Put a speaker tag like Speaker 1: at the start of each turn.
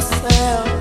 Speaker 1: myself